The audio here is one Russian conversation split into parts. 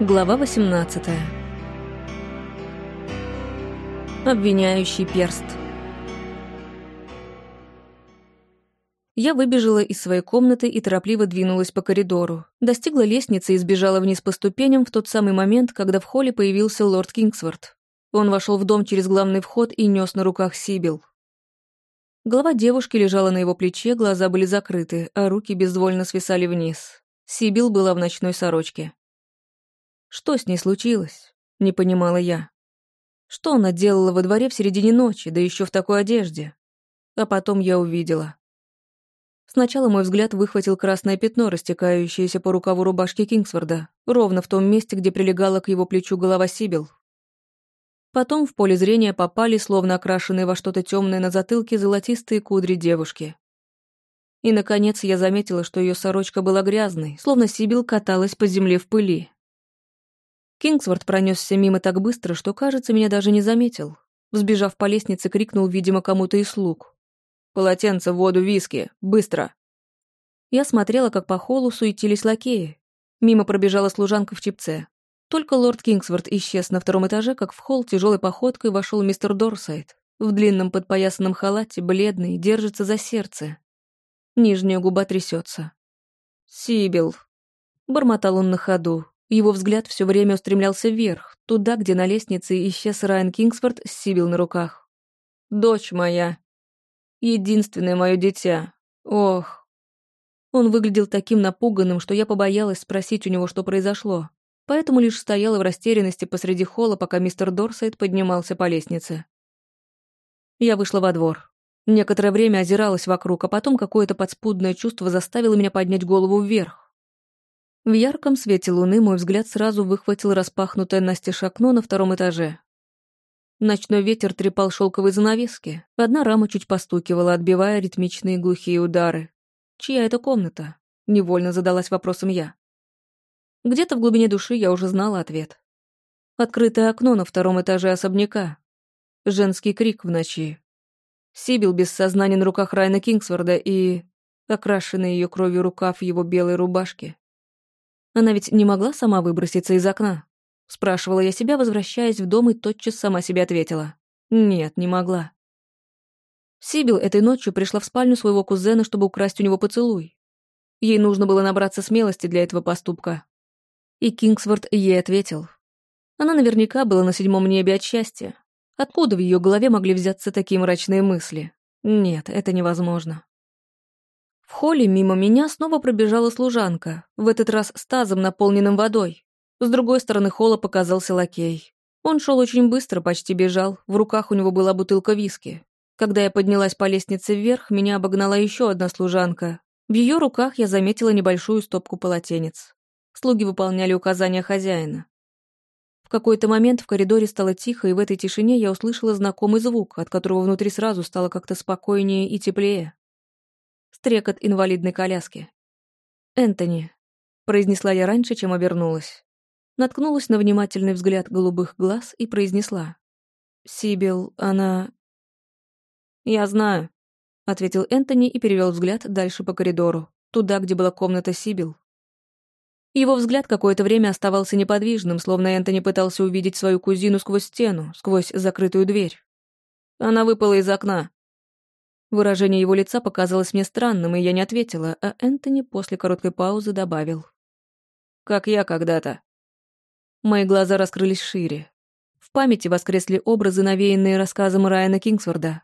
Глава 18 Обвиняющий перст Я выбежала из своей комнаты и торопливо двинулась по коридору. Достигла лестницы и сбежала вниз по ступеням в тот самый момент, когда в холле появился лорд Кингсворт. Он вошел в дом через главный вход и нес на руках Сибил. Голова девушки лежала на его плече, глаза были закрыты, а руки безвольно свисали вниз. Сибил была в ночной сорочке. Что с ней случилось? Не понимала я. Что она делала во дворе в середине ночи, да еще в такой одежде? А потом я увидела. Сначала мой взгляд выхватил красное пятно, растекающееся по рукаву рубашки Кингсворда, ровно в том месте, где прилегала к его плечу голова Сибил. Потом в поле зрения попали, словно окрашенные во что-то темное на затылке, золотистые кудри девушки. И, наконец, я заметила, что ее сорочка была грязной, словно Сибил каталась по земле в пыли, Кингсворт пронесся мимо так быстро, что, кажется, меня даже не заметил. Взбежав по лестнице, крикнул, видимо, кому-то из слуг. «Полотенце, воду, виски! Быстро!» Я смотрела, как по холлу суетились лакеи. Мимо пробежала служанка в чипце. Только лорд Кингсворт исчез на втором этаже, как в холл тяжелой походкой вошел мистер Дорсайт. В длинном подпоясанном халате, бледный, держится за сердце. Нижняя губа трясется. «Сибил», — бормотал он на ходу, его взгляд все время устремлялся вверх, туда, где на лестнице исчез Райан Кингсфорд с Сибил на руках. «Дочь моя. Единственное мое дитя. Ох». Он выглядел таким напуганным, что я побоялась спросить у него, что произошло. Поэтому лишь стояла в растерянности посреди холла, пока мистер Дорсайт поднимался по лестнице. Я вышла во двор. Некоторое время озиралась вокруг, а потом какое-то подспудное чувство заставило меня поднять голову вверх. В ярком свете луны мой взгляд сразу выхватил распахнутое настежь окно на втором этаже. Ночной ветер трепал шелковые занавески. Одна рама чуть постукивала, отбивая ритмичные глухие удары. «Чья это комната?» — невольно задалась вопросом я. Где-то в глубине души я уже знала ответ. Открытое окно на втором этаже особняка. Женский крик в ночи. Сибил без сознания на руках Райна Кингсворда и... окрашенный ее кровью рукав его белой рубашки. Она ведь не могла сама выброситься из окна? Спрашивала я себя, возвращаясь в дом, и тотчас сама себе ответила. Нет, не могла. Сибил этой ночью пришла в спальню своего кузена, чтобы украсть у него поцелуй. Ей нужно было набраться смелости для этого поступка. И Кингсворт ей ответил. Она наверняка была на седьмом небе от счастья. Откуда в ее голове могли взяться такие мрачные мысли? Нет, это невозможно. В холле мимо меня снова пробежала служанка, в этот раз с тазом, наполненным водой. С другой стороны холла показался лакей. Он шел очень быстро, почти бежал, в руках у него была бутылка виски. Когда я поднялась по лестнице вверх, меня обогнала еще одна служанка. В ее руках я заметила небольшую стопку полотенец. Слуги выполняли указания хозяина. В какой-то момент в коридоре стало тихо, и в этой тишине я услышала знакомый звук, от которого внутри сразу стало как-то спокойнее и теплее стрекот инвалидной коляски. «Энтони», — произнесла я раньше, чем обернулась. Наткнулась на внимательный взгляд голубых глаз и произнесла. «Сибил, она...» «Я знаю», — ответил Энтони и перевел взгляд дальше по коридору, туда, где была комната Сибил. Его взгляд какое-то время оставался неподвижным, словно Энтони пытался увидеть свою кузину сквозь стену, сквозь закрытую дверь. Она выпала из окна. Выражение его лица показалось мне странным, и я не ответила, а Энтони после короткой паузы добавил. «Как я когда-то». Мои глаза раскрылись шире. В памяти воскресли образы, навеянные рассказом Райана Кингсворда.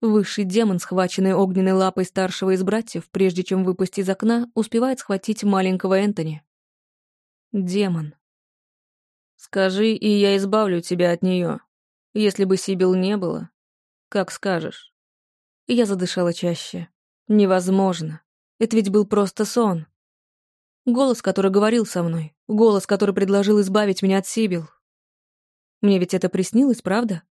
Высший демон, схваченный огненной лапой старшего из братьев, прежде чем выпасть из окна, успевает схватить маленького Энтони. Демон. «Скажи, и я избавлю тебя от нее. Если бы Сибил не было, как скажешь». Я задышала чаще. Невозможно. Это ведь был просто сон. Голос, который говорил со мной. Голос, который предложил избавить меня от Сибил. Мне ведь это приснилось, правда?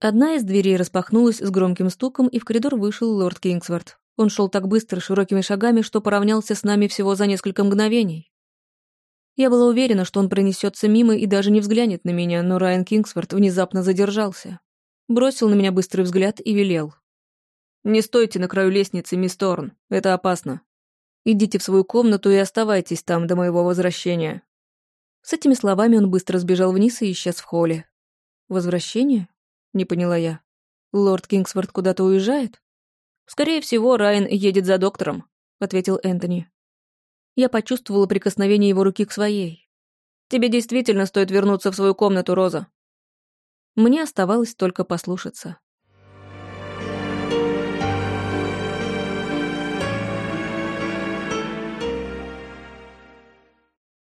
Одна из дверей распахнулась с громким стуком, и в коридор вышел лорд Кингсворт. Он шел так быстро, широкими шагами, что поравнялся с нами всего за несколько мгновений. Я была уверена, что он пронесется мимо и даже не взглянет на меня, но Райан Кингсворт внезапно задержался. Бросил на меня быстрый взгляд и велел. «Не стойте на краю лестницы, мисс Торн. Это опасно. Идите в свою комнату и оставайтесь там до моего возвращения. С этими словами он быстро сбежал вниз и исчез в холле. «Возвращение?» — не поняла я. «Лорд Кингсворт куда-то уезжает?» «Скорее всего, Райан едет за доктором», — ответил Энтони. Я почувствовала прикосновение его руки к своей. «Тебе действительно стоит вернуться в свою комнату, Роза». Мне оставалось только послушаться.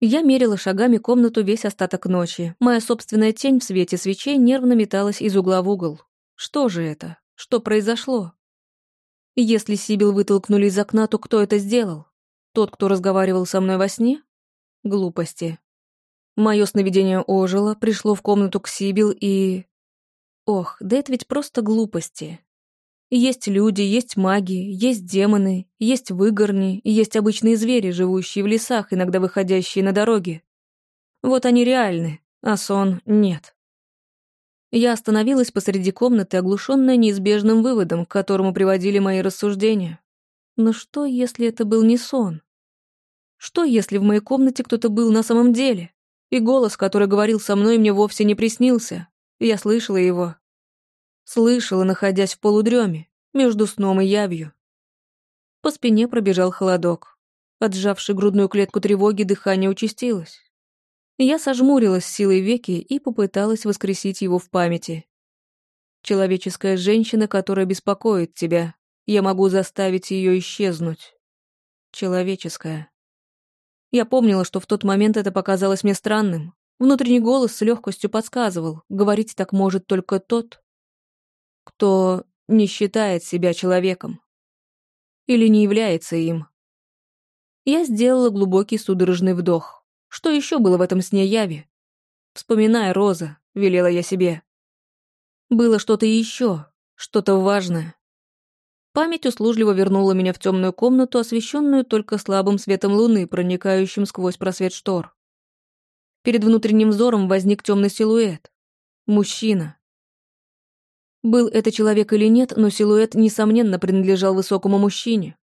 Я мерила шагами комнату весь остаток ночи. Моя собственная тень в свете свечей нервно металась из угла в угол. Что же это? Что произошло? Если Сибил вытолкнули из окна, то кто это сделал? Тот, кто разговаривал со мной во сне? Глупости. Мое сновидение ожило, пришло в комнату к Сибил и... Ох, да это ведь просто глупости. Есть люди, есть маги, есть демоны, есть выгорни, есть обычные звери, живущие в лесах, иногда выходящие на дороги. Вот они реальны, а сон нет. Я остановилась посреди комнаты, оглушенная неизбежным выводом, к которому приводили мои рассуждения. Но что, если это был не сон? Что, если в моей комнате кто-то был на самом деле? И голос, который говорил со мной, мне вовсе не приснился. Я слышала его, Слышала, находясь в полудреме, между сном и явью. По спине пробежал холодок. Отжавший грудную клетку тревоги, дыхание участилось. Я сожмурилась силой веки и попыталась воскресить его в памяти. Человеческая женщина, которая беспокоит тебя. Я могу заставить ее исчезнуть. Человеческая. Я помнила, что в тот момент это показалось мне странным. Внутренний голос с легкостью подсказывал, говорить так может только тот, кто не считает себя человеком или не является им. Я сделала глубокий судорожный вдох. Что еще было в этом сне яви? Вспоминая Роза, велела я себе. Было что-то еще, что-то важное. Память услужливо вернула меня в темную комнату, освещенную только слабым светом луны, проникающим сквозь просвет штор. Перед внутренним взором возник темный силуэт. Мужчина, был это человек или нет, но силуэт, несомненно, принадлежал высокому мужчине.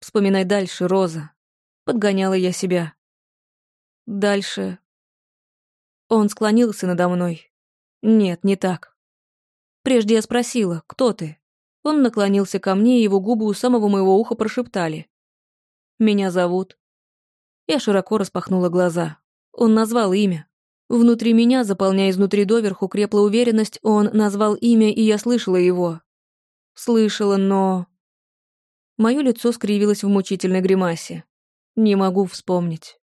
«Вспоминай дальше, Роза». Подгоняла я себя. Дальше. Он склонился надо мной. Нет, не так. Прежде я спросила, кто ты? Он наклонился ко мне, и его губы у самого моего уха прошептали. «Меня зовут». Я широко распахнула глаза. Он назвал имя. Внутри меня, заполняя изнутри доверху, крепла уверенность, он назвал имя, и я слышала его. Слышала, но... Мое лицо скривилось в мучительной гримасе. Не могу вспомнить.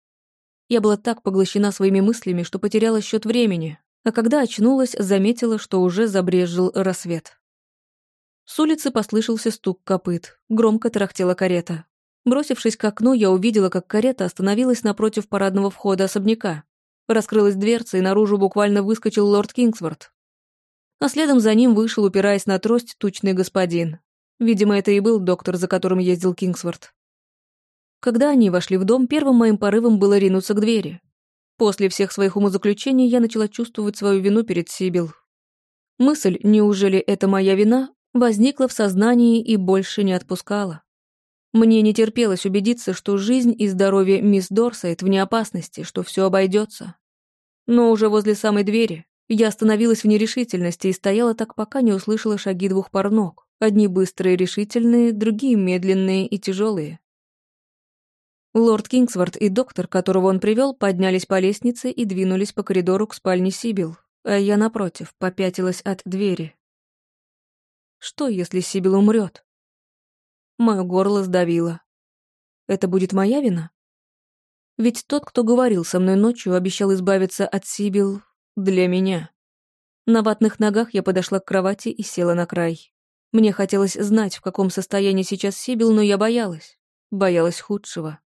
Я была так поглощена своими мыслями, что потеряла счет времени, а когда очнулась, заметила, что уже забрезжил рассвет. С улицы послышался стук копыт, громко тарахтела карета. Бросившись к окну, я увидела, как карета остановилась напротив парадного входа особняка. Раскрылась дверца, и наружу буквально выскочил лорд Кингсворт. А следом за ним вышел, упираясь на трость, тучный господин. Видимо, это и был доктор, за которым ездил Кингсворт. Когда они вошли в дом, первым моим порывом было ринуться к двери. После всех своих умозаключений я начала чувствовать свою вину перед Сибил. Мысль, неужели это моя вина, возникла в сознании и больше не отпускала. Мне не терпелось убедиться, что жизнь и здоровье мисс Дорсайт вне опасности, что все обойдется. Но уже возле самой двери я остановилась в нерешительности и стояла так, пока не услышала шаги двух пар ног. Одни быстрые решительные, другие медленные и тяжелые. Лорд Кингсворт и доктор, которого он привел, поднялись по лестнице и двинулись по коридору к спальне Сибил, а я, напротив, попятилась от двери. Что, если Сибил умрет? Мое горло сдавило. Это будет моя вина? Ведь тот, кто говорил со мной ночью, обещал избавиться от Сибил для меня. На ватных ногах я подошла к кровати и села на край. Мне хотелось знать, в каком состоянии сейчас Сибил, но я боялась. Боялась худшего.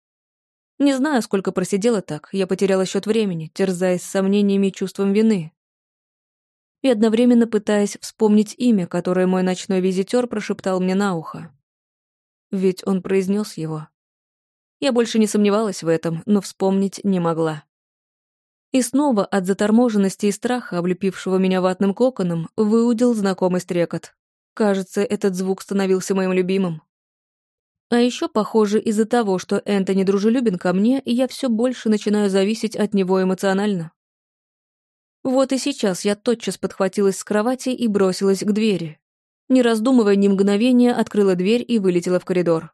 Не знаю, сколько просидела так, я потеряла счет времени, терзаясь сомнениями и чувством вины. И одновременно пытаясь вспомнить имя, которое мой ночной визитер прошептал мне на ухо. Ведь он произнес его. Я больше не сомневалась в этом, но вспомнить не могла. И снова от заторможенности и страха, облепившего меня ватным коконом, выудил знакомый стрекот. Кажется, этот звук становился моим любимым. А еще, похоже, из-за того, что Энтони дружелюбен ко мне, я все больше начинаю зависеть от него эмоционально. Вот и сейчас я тотчас подхватилась с кровати и бросилась к двери. Не раздумывая ни мгновения, открыла дверь и вылетела в коридор.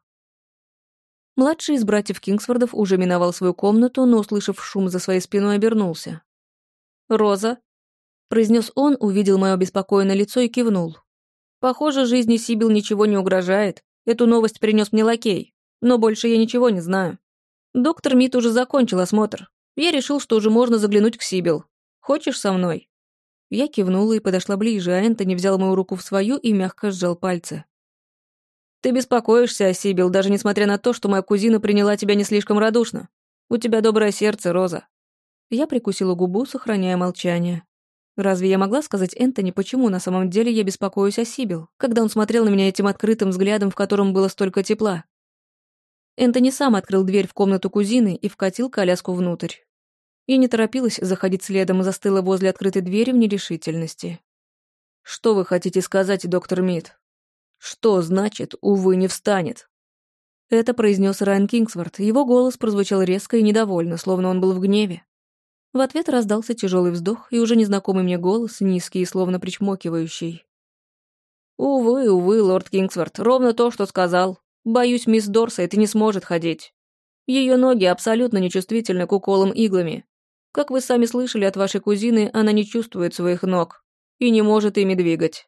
Младший из братьев Кингсфордов уже миновал свою комнату, но, услышав шум за своей спиной, обернулся. «Роза?» — произнес он, увидел мое беспокойное лицо и кивнул. «Похоже, жизни Сибил ничего не угрожает. Эту новость принес мне лакей, но больше я ничего не знаю. Доктор Мит уже закончил осмотр. Я решил, что уже можно заглянуть к Сибил. Хочешь со мной?» Я кивнула и подошла ближе, а Энтони взял мою руку в свою и мягко сжал пальцы. «Ты беспокоишься о Сибил, даже несмотря на то, что моя кузина приняла тебя не слишком радушно. У тебя доброе сердце, Роза». Я прикусила губу, сохраняя молчание. Разве я могла сказать Энтони, почему на самом деле я беспокоюсь о Сибил, когда он смотрел на меня этим открытым взглядом, в котором было столько тепла? Энтони сам открыл дверь в комнату кузины и вкатил коляску внутрь. Я не торопилась заходить следом и застыла возле открытой двери в нерешительности. «Что вы хотите сказать, доктор Мид? Что значит, увы, не встанет?» Это произнес Райан Кингсворт. Его голос прозвучал резко и недовольно, словно он был в гневе. В ответ раздался тяжелый вздох и уже незнакомый мне голос, низкий и словно причмокивающий. «Увы, увы, лорд Кингсворт, ровно то, что сказал. Боюсь, мисс Дорсейт не сможет ходить. Ее ноги абсолютно нечувствительны к уколам иглами. Как вы сами слышали от вашей кузины, она не чувствует своих ног и не может ими двигать.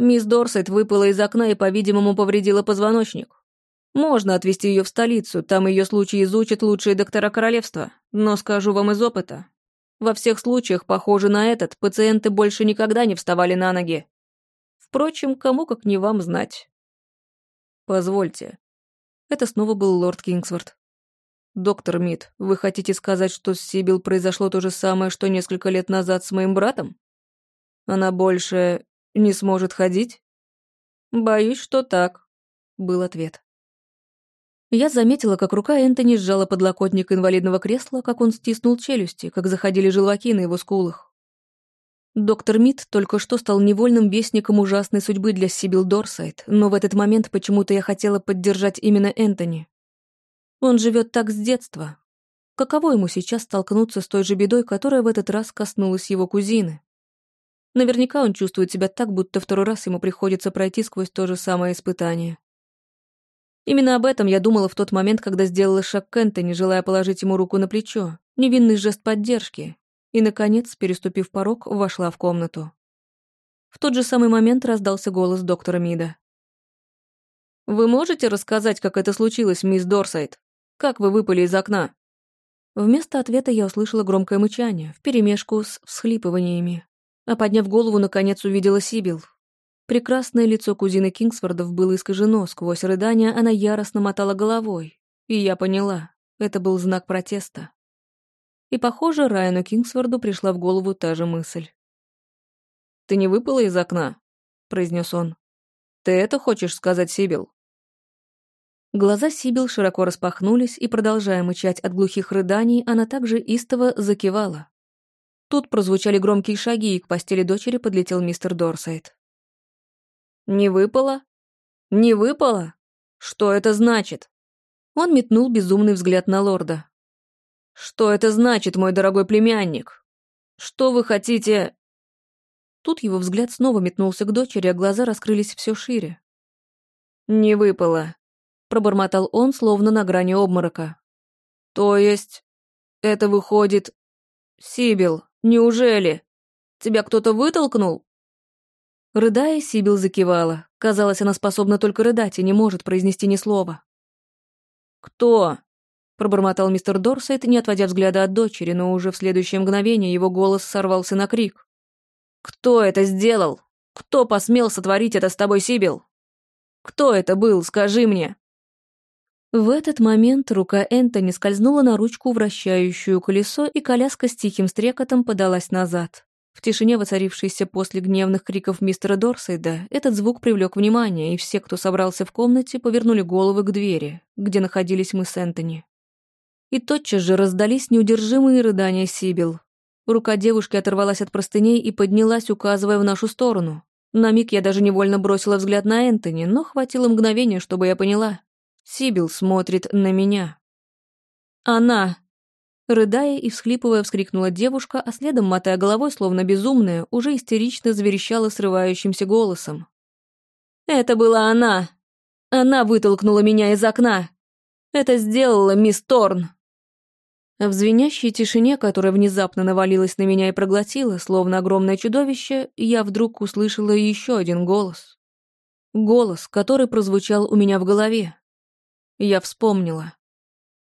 Мисс Дорсет выпала из окна и, по-видимому, повредила позвоночник. Можно отвезти ее в столицу, там ее случай изучат лучшие доктора королевства, но скажу вам из опыта. Во всех случаях, похоже на этот, пациенты больше никогда не вставали на ноги. Впрочем, кому как не вам знать. Позвольте. Это снова был лорд Кингсворт. «Доктор Мид, вы хотите сказать, что с Сибил произошло то же самое, что несколько лет назад с моим братом? Она больше не сможет ходить?» «Боюсь, что так», — был ответ. Я заметила, как рука Энтони сжала подлокотник инвалидного кресла, как он стиснул челюсти, как заходили желваки на его скулах. Доктор Мид только что стал невольным вестником ужасной судьбы для Сибил Дорсайт, но в этот момент почему-то я хотела поддержать именно Энтони. Он живет так с детства. Каково ему сейчас столкнуться с той же бедой, которая в этот раз коснулась его кузины? Наверняка он чувствует себя так, будто второй раз ему приходится пройти сквозь то же самое испытание. Именно об этом я думала в тот момент, когда сделала шаг к Энтони, желая положить ему руку на плечо, невинный жест поддержки, и, наконец, переступив порог, вошла в комнату. В тот же самый момент раздался голос доктора Мида. «Вы можете рассказать, как это случилось, мисс Дорсайт?» Как вы выпали из окна?» Вместо ответа я услышала громкое мычание, вперемешку с всхлипываниями. А подняв голову, наконец увидела Сибил. Прекрасное лицо кузины Кингсфордов было искажено, сквозь рыдания она яростно мотала головой. И я поняла, это был знак протеста. И, похоже, Райану Кингсфорду пришла в голову та же мысль. «Ты не выпала из окна?» — произнес он. «Ты это хочешь сказать, Сибил?» Глаза Сибил широко распахнулись, и, продолжая мычать от глухих рыданий, она также истово закивала. Тут прозвучали громкие шаги, и к постели дочери подлетел мистер Дорсайт. «Не выпало? Не выпало? Что это значит?» Он метнул безумный взгляд на лорда. «Что это значит, мой дорогой племянник? Что вы хотите...» Тут его взгляд снова метнулся к дочери, а глаза раскрылись все шире. «Не выпало пробормотал он, словно на грани обморока. «То есть, это выходит... Сибил, неужели? Тебя кто-то вытолкнул?» Рыдая, Сибил закивала. Казалось, она способна только рыдать и не может произнести ни слова. «Кто?» — пробормотал мистер Дорсет, не отводя взгляда от дочери, но уже в следующее мгновение его голос сорвался на крик. «Кто это сделал? Кто посмел сотворить это с тобой, Сибил? Кто это был, скажи мне?» В этот момент рука Энтони скользнула на ручку, вращающую колесо, и коляска с тихим стрекотом подалась назад. В тишине, воцарившейся после гневных криков мистера Дорсейда, этот звук привлек внимание, и все, кто собрался в комнате, повернули головы к двери, где находились мы с Энтони. И тотчас же раздались неудержимые рыдания Сибил. Рука девушки оторвалась от простыней и поднялась, указывая в нашу сторону. На миг я даже невольно бросила взгляд на Энтони, но хватило мгновения, чтобы я поняла. Сибил смотрит на меня. Она. Рыдая и всхлипывая, вскрикнула девушка, а следом, мотая головой, словно безумная, уже истерично заверещала срывающимся голосом. «Это была она! Она вытолкнула меня из окна! Это сделала мисс Торн!» В звенящей тишине, которая внезапно навалилась на меня и проглотила, словно огромное чудовище, я вдруг услышала еще один голос. Голос, который прозвучал у меня в голове. Я вспомнила.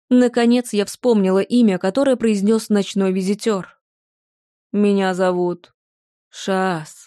Наконец я вспомнила имя, которое произнес ночной визитер. Меня зовут Шаас.